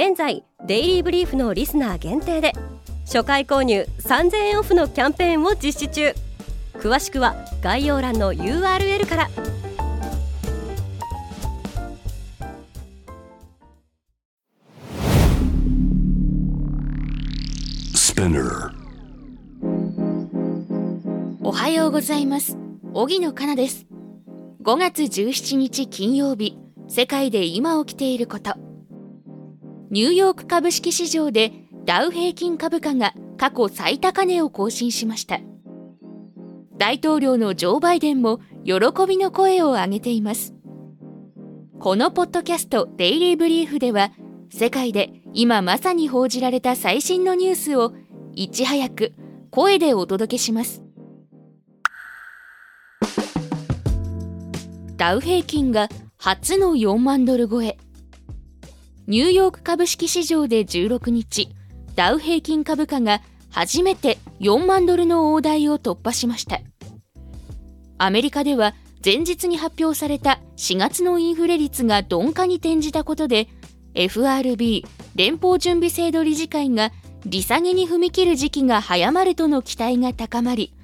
現在デイリーブリーフのリスナー限定で初回購入3000円オフのキャンペーンを実施中。詳しくは概要欄の URL から。おはようございます。荻野かなです。5月17日金曜日世界で今起きていることニューヨーク株式市場でダウ平均株価が過去最高値を更新しました。大統領のジョー・バイデンも喜びの声を上げています。このポッドキャストデイリーブリーフでは世界で今まさに報じられた最新のニュースをいち早く声でお届けします。ダウ平均が初の4万ドル超え。ニューヨーク株式市場で16日ダウ平均株価が初めて4万ドルの大台を突破しました。アメリカでは前日に発表された4月のインフレ率が鈍化に転じたことで FRB 連邦準備制度理事会が利下げに踏み切る時期が早まるとの期待が高まり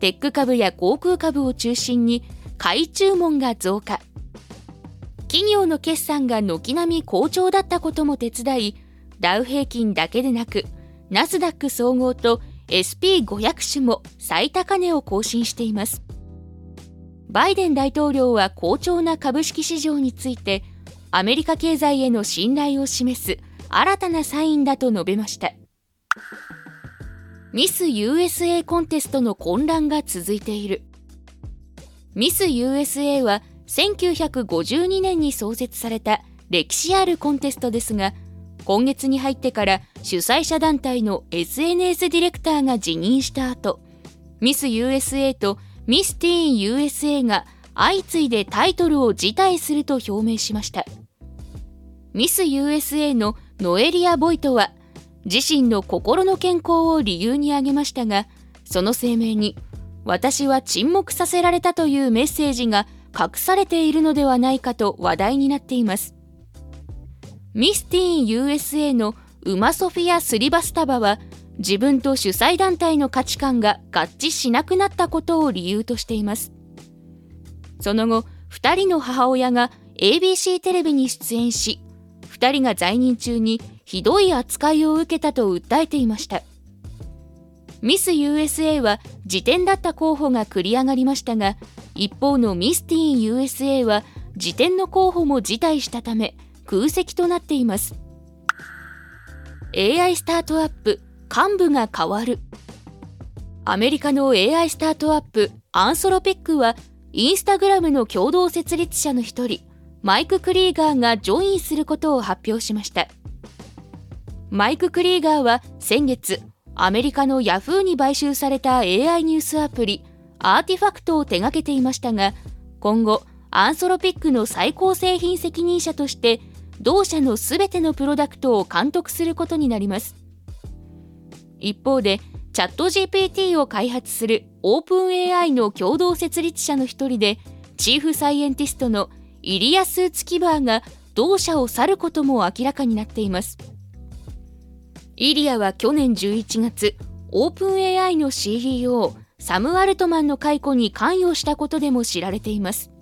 テック株や航空株を中心に買い注文が増加。企業の決算が軒並み好調だったことも手伝い、ダウ平均だけでなく、ナスダック総合と SP500 種も最高値を更新しています。バイデン大統領は好調な株式市場について、アメリカ経済への信頼を示す新たなサインだと述べました。ミス USA コンテストの混乱が続いている。ミス USA は1952年に創設された歴史あるコンテストですが今月に入ってから主催者団体の SNS ディレクターが辞任した後ミス USA とミスティーン USA が相次いでタイトルを辞退すると表明しました。ミス USA のノエリア・ボイトは自身の心の健康を理由に挙げましたがその声明に私は沈黙させられたというメッセージが隠されているのではないかと話題になっています。ミスティーン USA のウマソフィア・スリバスタバは自分と主催団体の価値観が合致しなくなったことを理由としています。その後2人の母親が ABC テレビに出演し2人が在任中にひどい扱いを受けたと訴えていました。ミス USA は辞典だった候補が繰り上がりましたが一方のミスティーン USA は辞典の候補も辞退したため空席となっています。AI スタートアップ幹部が変わる。アメリカの AI スタートアップアンソロピックはインスタグラムの共同設立者の一人マイク・クリーガーがジョインすることを発表しました。マイク・クリーガーは先月アメリカのヤフーに買収された AI ニュースアプリアーティファクトを手掛けていましたが今後アンソロピックの最高製品責任者として同社のすべてのプロダクトを監督することになります。一方でチャット GPT を開発するオープン AI の共同設立者の一人でチーフサイエンティストのイリアス・ツキバーが同社を去ることも明らかになっています。イリアは去年11月オープン AI の CEO サム・アルトマンの解雇に関与したことでも知られています。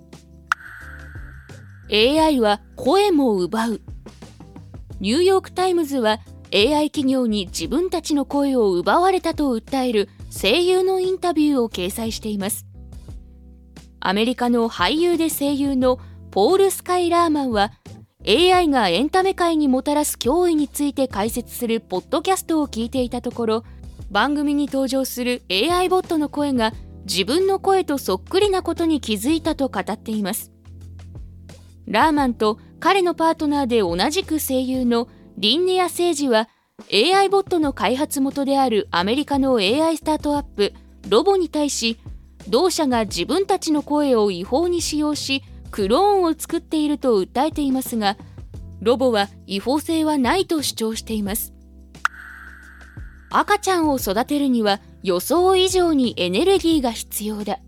AI は声も奪う。ニューヨーク・タイムズは AI 企業に自分たちの声を奪われたと訴える声優のインタビューを掲載しています。アメリカの俳優で声優のポール・スカイラーマンは AI がエンタメ界にもたらす脅威について解説するポッドキャストを聞いていたところ番組に登場する AI ボットの声が自分の声とそっくりなことに気づいたと語っています。ラーマンと彼のパートナーで同じく声優のリンネア政治は AI ボットの開発元であるアメリカの AI スタートアップロボに対し同社が自分たちの声を違法に使用しクローンを作っていると訴えていますがロボは違法性はないと主張しています。赤ちゃんを育てるには予想以上にエネルギーが必要だ。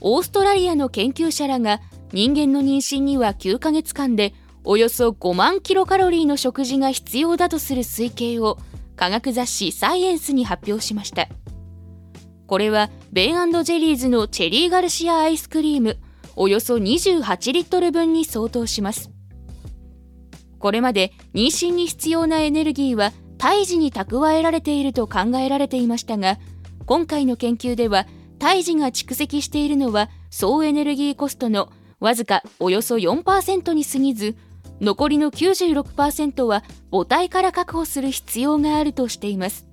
オーストラリアの研究者らが人間の妊娠には9ヶ月間でおよそ5万キロカロリーの食事が必要だとする推計を科学雑誌サイエンスに発表しました。これはベンジェリーズのチェリーガルシアアイスクリーム。およそ28リットル分に相当します。これまで妊娠に必要なエネルギーは胎児に蓄えられていると考えられていましたが今回の研究では胎児が蓄積しているのは総エネルギーコストのわずかおよそ4%に過ぎず残りの96%は母体から確保する必要があるとしています。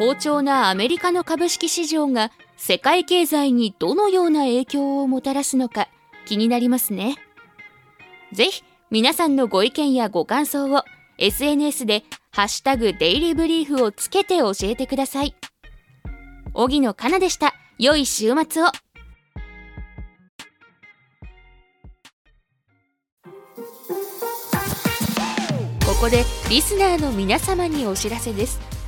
好調なアメリカの株式市場が世界経済にどのような影響をもたらすのか気になりますね。ぜひ皆さんのご意見やご感想を SNS でハッシュタグデイリーブリーフをつけて教えてください。荻野かなでした。良い週末を。ここでリスナーの皆様にお知らせです。